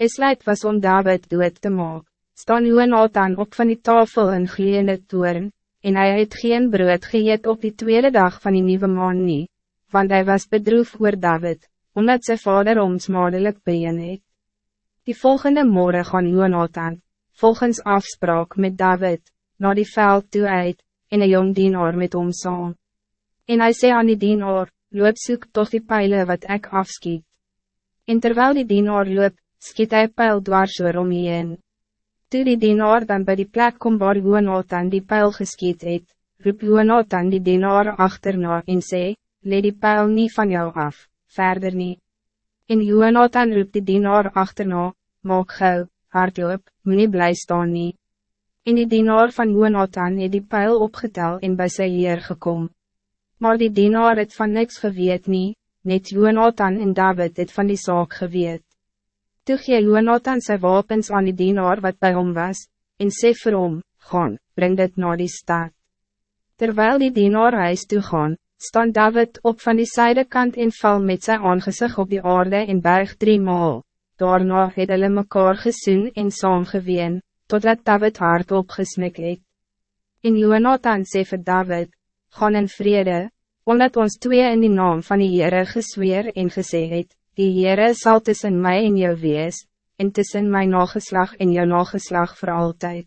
Esluit was om David dood te maak. Staan Jonathan op van die tafel in gloeiende toren, en hij het geen brood geëet op die tweede dag van die nieuwe maan nie, want hij was bedroef oor David, omdat zijn vader ons smadelijk been het. Die volgende morgen gaan Jonathan, volgens afspraak met David, naar die veld toe uit, en een jong dienaar met hom saam. En hij zei aan die dienaar, loop soek toch die pijlen wat ik afskiet. En terwijl die dienaar loop, skiet hy pijl dwars oor om heen. Toe die dienaar dan bij die plek kom waar Jonathan die pijl geskiet het, roep Jonathan die dienaar achterna en sê, leed die pijl niet van jou af, verder niet. En Jonathan roep die dienaar achterna, maak gauw, hardloop, moet nie bly staan nie. En die dienaar van Jonathan het die pijl opgetel en bij sy heer gekom. Maar die dienaar het van niks geweet nie, net Jonathan en David het van die zaak geweet. Toe gee Jonathan sy wapens aan die dienaar wat bij hom was, en sê vir hom, gaan, breng dit naar die stad. Terwijl die dienaar huis toe gaan, staan David op van die zijdekant en val met zijn aangezicht op die aarde en berg drie maal. Daarna het hulle mekaar gesoen en saamgeween, totdat David hard opgesmik het. En Jonathan sê vir David, gaan in vrede, omdat ons twee in die naam van die Heere gesweer en gesê het, die Heere sal tussen mij en jou wees, en tussen mijn nageslag en jou nageslag voor altijd.